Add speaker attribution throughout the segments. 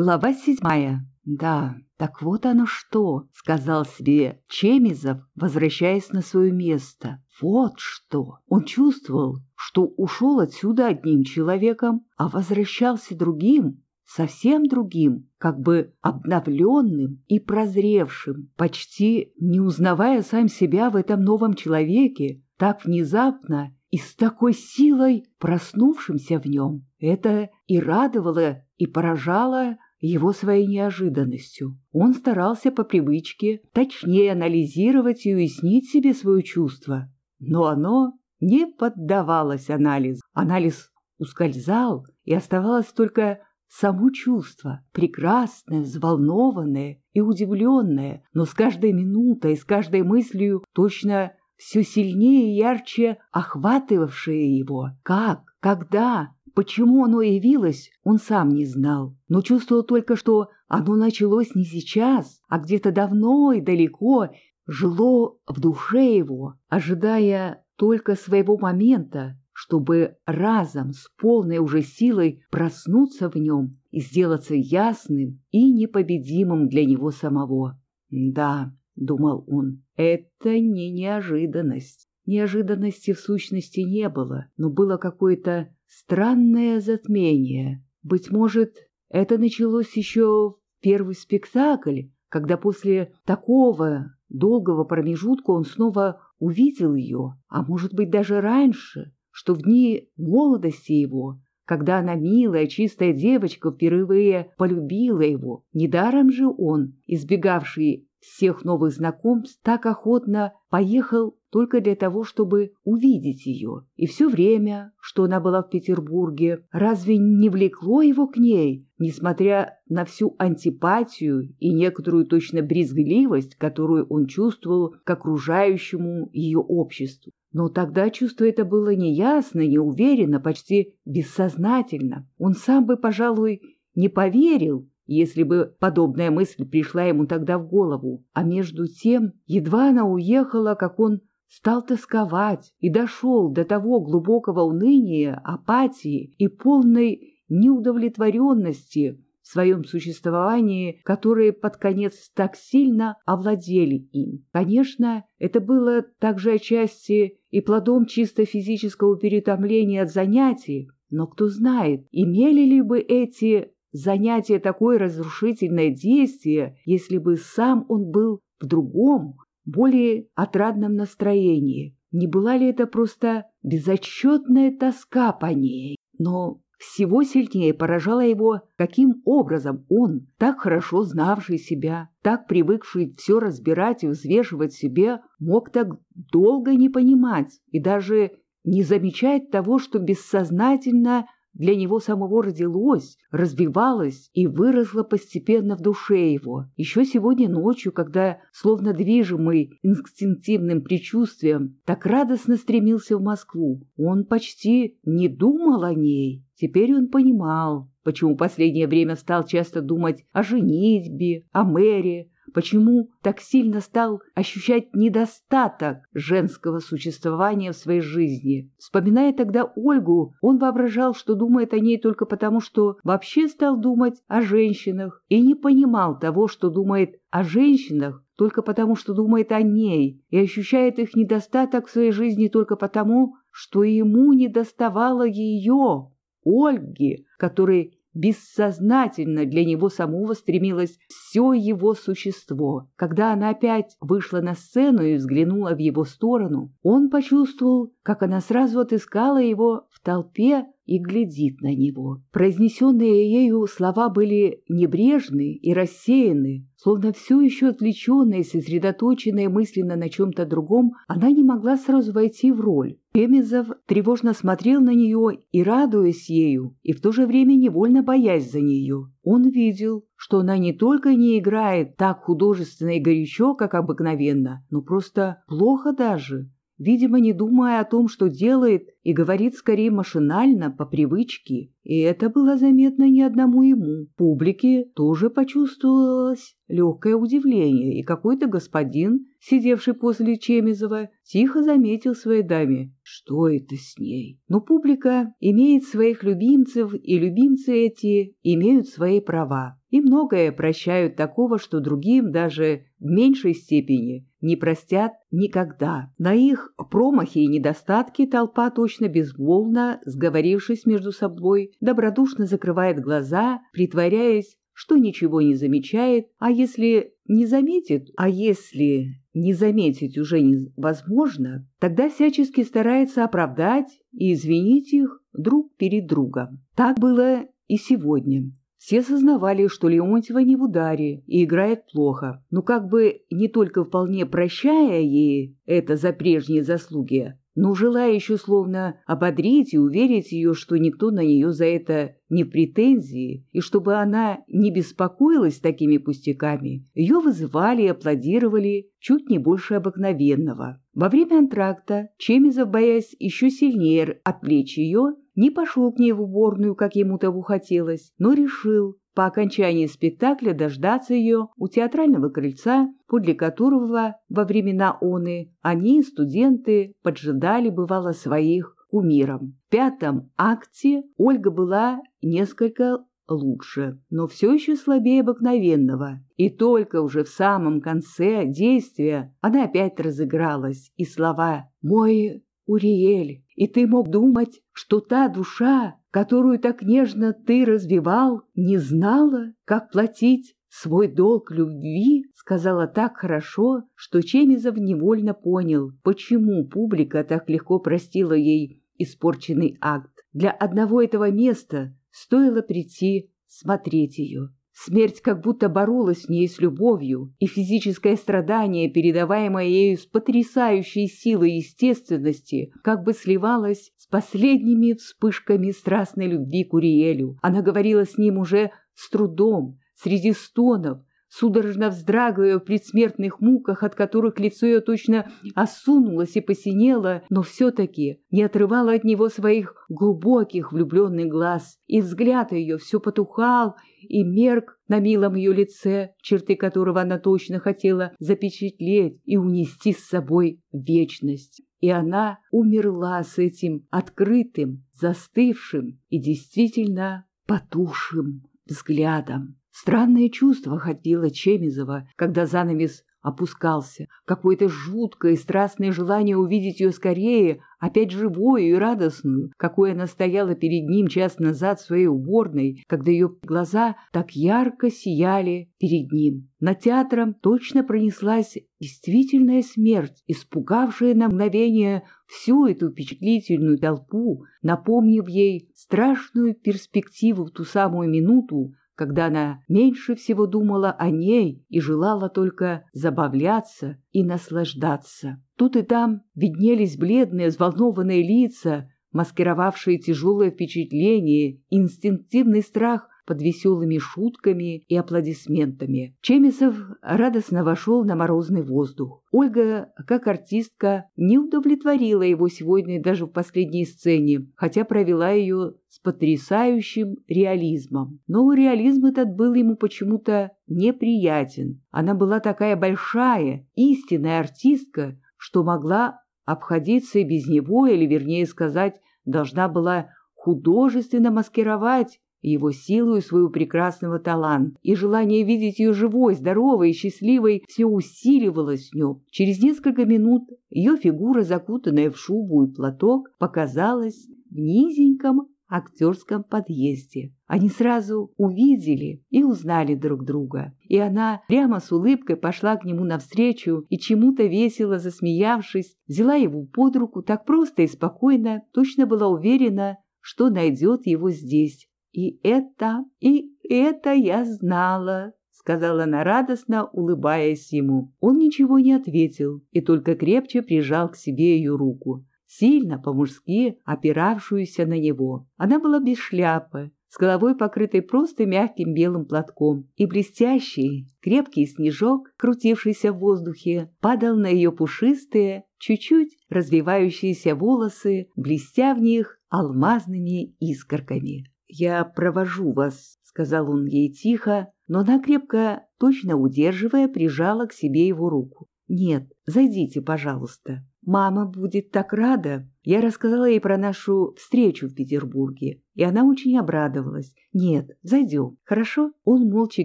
Speaker 1: Глава седьмая. Да, так вот оно что, сказал себе Чемизов, возвращаясь на свое место. Вот что. Он чувствовал, что ушел отсюда одним человеком, а возвращался другим, совсем другим, как бы обновленным и прозревшим, почти не узнавая сам себя в этом новом человеке, так внезапно и с такой силой проснувшимся в нем. Это и радовало, и поражало его своей неожиданностью. Он старался по привычке точнее анализировать и уяснить себе свое чувство, но оно не поддавалось анализу. Анализ ускользал, и оставалось только само чувство, прекрасное, взволнованное и удивленное, но с каждой минутой, с каждой мыслью точно все сильнее и ярче охватывавшее его. Как, когда, почему оно явилось, он сам не знал, но чувствовал только, что оно началось не сейчас, а где-то давно и далеко, жило в душе его, ожидая только своего момента, чтобы разом с полной уже силой проснуться в нем и сделаться ясным и непобедимым для него самого. «Да», — думал он, — «это не неожиданность». Неожиданности в сущности не было, но было какое-то странное затмение. Быть может, это началось еще в первый спектакль, когда после такого долгого промежутка он снова увидел ее, а может быть даже раньше, что в дни молодости его, когда она, милая, чистая девочка, впервые полюбила его, недаром же он, избегавший всех новых знакомств, так охотно поехал только для того, чтобы увидеть ее. И все время, что она была в Петербурге, разве не влекло его к ней, несмотря на всю антипатию и некоторую точно брезгливость, которую он чувствовал к окружающему ее обществу? Но тогда чувство это было неясно, неуверенно, почти бессознательно. Он сам бы, пожалуй, не поверил, если бы подобная мысль пришла ему тогда в голову. А между тем, едва она уехала, как он стал тосковать и дошел до того глубокого уныния, апатии и полной неудовлетворенности в своем существовании, которые под конец так сильно овладели им. Конечно, это было также отчасти и плодом чисто физического перетомления от занятий, но кто знает, имели ли бы эти занятия такое разрушительное действие, если бы сам он был в другом, более отрадном настроении. Не была ли это просто безотчетная тоска по ней? Но всего сильнее поражало его, каким образом он, так хорошо знавший себя, так привыкший все разбирать и взвешивать себе, мог так долго не понимать и даже не замечать того, что бессознательно для него самого родилось, развивалось и выросло постепенно в душе его. Еще сегодня ночью, когда, словно движимый инстинктивным предчувствием, так радостно стремился в Москву, он почти не думал о ней. Теперь он понимал, почему последнее время стал часто думать о женитьбе, о мэре, почему так сильно стал ощущать недостаток женского существования в своей жизни. Вспоминая тогда Ольгу, он воображал, что думает о ней только потому, что вообще стал думать о женщинах и не понимал того, что думает о женщинах только потому, что думает о ней и ощущает их недостаток в своей жизни только потому, что ему недоставало ее, Ольги, которой бессознательно для него самого стремилось все его существо. Когда она опять вышла на сцену и взглянула в его сторону, он почувствовал, как она сразу отыскала его в толпе и глядит на него. Произнесенные ею слова были небрежны и рассеяны, словно все еще отвлеченная сосредоточенная мысленно на чем-то другом, она не могла сразу войти в роль. Пемезов тревожно смотрел на нее и, радуясь ею, и в то же время невольно боясь за нее. Он видел, что она не только не играет так художественно и горячо, как обыкновенно, но просто плохо даже, видимо, не думая о том, что делает, и говорит скорее машинально, по привычке. И это было заметно не одному ему. Публике тоже почувствовалось легкое удивление, и какой-то господин, сидевший после Чемизова, тихо заметил своей даме, что это с ней. Но публика имеет своих любимцев, и любимцы эти имеют свои права. И многое прощают такого, что другим даже в меньшей степени не простят никогда. На их промахи и недостатки толпа точно безмолвно, сговорившись между собой, добродушно закрывает глаза, притворяясь, что ничего не замечает, а если не заметит, а если не заметить уже невозможно, тогда всячески старается оправдать и извинить их друг перед другом. Так было и сегодня. Все сознавали, что Леонтьева не в ударе и играет плохо, но как бы не только вполне прощая ей это за прежние заслуги, но желая еще словно ободрить и уверить ее, что никто на нее за это не в претензии, и чтобы она не беспокоилась такими пустяками, ее вызывали и аплодировали чуть не больше обыкновенного. Во время антракта Чемизов, боясь еще сильнее отвлечь ее, не пошел к ней в уборную, как ему того хотелось, но решил по окончании спектакля дождаться ее у театрального крыльца, подле которого во времена оны они, студенты, поджидали, бывало, своих кумиром. В пятом акте Ольга была несколько лучше, но все еще слабее обыкновенного. И только уже в самом конце действия она опять разыгралась, и слова «Мой Уриэль, и ты мог думать, что та душа, которую так нежно ты развивал, не знала, как платить свой долг любви, сказала так хорошо, что Чемизов невольно понял, почему публика так легко простила ей испорченный акт. Для одного этого места стоило прийти смотреть ее. Смерть как будто боролась с ней с любовью, и физическое страдание, передаваемое ею с потрясающей силой естественности, как бы сливалось с последними вспышками страстной любви к Уриэлю. Она говорила с ним уже с трудом, среди стонов, судорожно вздрагивая в предсмертных муках, от которых лицо ее точно осунулось и посинело, но все-таки не отрывала от него своих глубоких влюбленных глаз, и взгляд ее все потухал и мерк на милом ее лице, черты которого она точно хотела запечатлеть и унести с собой вечность. И она умерла с этим открытым, застывшим и действительно потухшим взглядом. Странное чувство охватило Чемизова, когда занавес опускался. Какое-то жуткое и страстное желание увидеть ее скорее, опять живую и радостную, какой она стояла перед ним час назад в своей уборной, когда ее глаза так ярко сияли перед ним. Над театром точно пронеслась действительная смерть, испугавшая на мгновение всю эту впечатлительную толпу, напомнив ей страшную перспективу в ту самую минуту, когда она меньше всего думала о ней и желала только забавляться и наслаждаться. Тут и там виднелись бледные, взволнованные лица, маскировавшие тяжелое впечатление, инстинктивный страх под веселыми шутками и аплодисментами. Чемисов радостно вошел на морозный воздух. Ольга, как артистка, не удовлетворила его сегодня даже в последней сцене, хотя провела ее с потрясающим реализмом. Но реализм этот был ему почему-то неприятен. Она была такая большая, истинная артистка, что могла обходиться и без него, или, вернее сказать, должна была художественно маскировать его силу и своего прекрасного таланта, и желание видеть ее живой, здоровой и счастливой все усиливалось в нем. Через несколько минут ее фигура, закутанная в шубу и платок, показалась в низеньком актерском подъезде. Они сразу увидели и узнали друг друга. И она прямо с улыбкой пошла к нему навстречу и чему-то весело засмеявшись, взяла его под руку так просто и спокойно, точно была уверена, что найдет его здесь, «И это, и это я знала», — сказала она радостно, улыбаясь ему. Он ничего не ответил и только крепче прижал к себе ее руку, сильно по-мужски опиравшуюся на него. Она была без шляпы, с головой покрытой просто мягким белым платком, и блестящий, крепкий снежок, крутившийся в воздухе, падал на ее пушистые, чуть-чуть развивающиеся волосы, блестя в них алмазными искорками. «Я провожу вас», — сказал он ей тихо, но она крепко, точно удерживая, прижала к себе его руку. «Нет, зайдите, пожалуйста. Мама будет так рада. Я рассказала ей про нашу встречу в Петербурге, и она очень обрадовалась. «Нет, зайдем, хорошо?» Он молча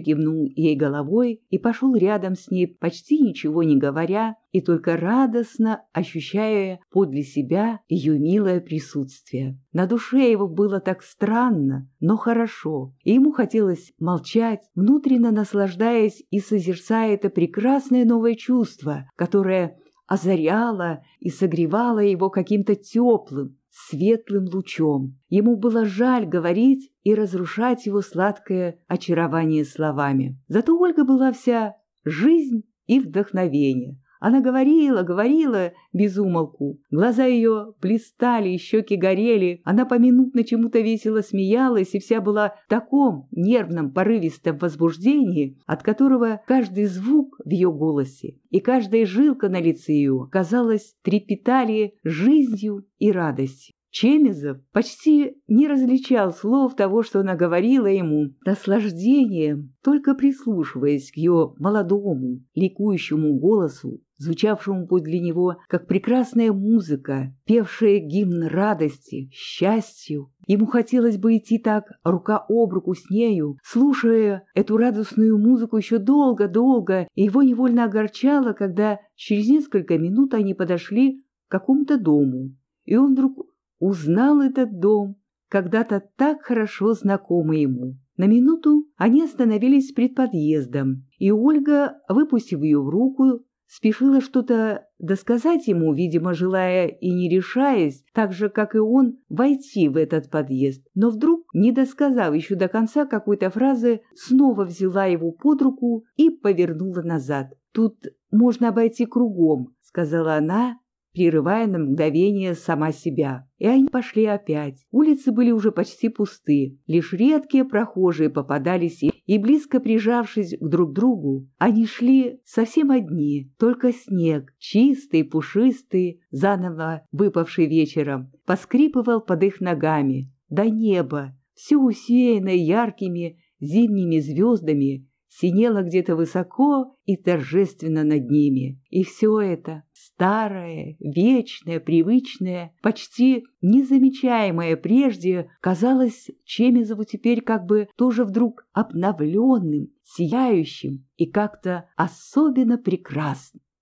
Speaker 1: кивнул ей головой и пошел рядом с ней, почти ничего не говоря, и только радостно ощущая подле себя ее милое присутствие. На душе его было так странно, но хорошо, и ему хотелось молчать, внутренно наслаждаясь и созерцая это прекрасное новое чувство, которое озаряла и согревала его каким-то теплым, светлым лучом. Ему было жаль говорить и разрушать его сладкое очарование словами. Зато Ольга была вся жизнь и вдохновение. Она говорила, говорила без умолку. Глаза ее блистали, щеки горели. Она поминутно чему-то весело смеялась и вся была в таком нервном, порывистом возбуждении, от которого каждый звук в ее голосе и каждая жилка на лице ее, казалось, трепетали жизнью и радостью. Чемизов почти не различал слов того, что она говорила ему, наслаждением, только прислушиваясь к ее молодому, ликующему голосу, звучавшему подле него, как прекрасная музыка, певшая гимн радости, счастью. Ему хотелось бы идти так, рука об руку с нею, слушая эту радостную музыку еще долго-долго, и его невольно огорчало, когда через несколько минут они подошли к какому-то дому, и он вдруг узнал этот дом, когда-то так хорошо знакомый ему. На минуту они остановились пред подъездом, и Ольга, выпустив ее в руку, спешила что-то досказать ему, видимо, желая и не решаясь, так же, как и он, войти в этот подъезд. Но вдруг, не досказав еще до конца какой-то фразы, снова взяла его под руку и повернула назад. «Тут можно обойти кругом», — сказала она, прерывая на мгновение сама себя. И они пошли опять. Улицы были уже почти пусты, лишь редкие прохожие попадались, и, близко прижавшись к друг другу, они шли совсем одни, только снег, чистый, пушистый, заново выпавший вечером, поскрипывал под их ногами. До неба, все усеянное яркими зимними звездами, синело где-то высоко и торжественно над ними. И все это, старое, вечное, привычное, почти незамечаемое прежде, казалось Чемизову теперь как бы тоже вдруг обновленным, сияющим и как-то особенно прекрасным.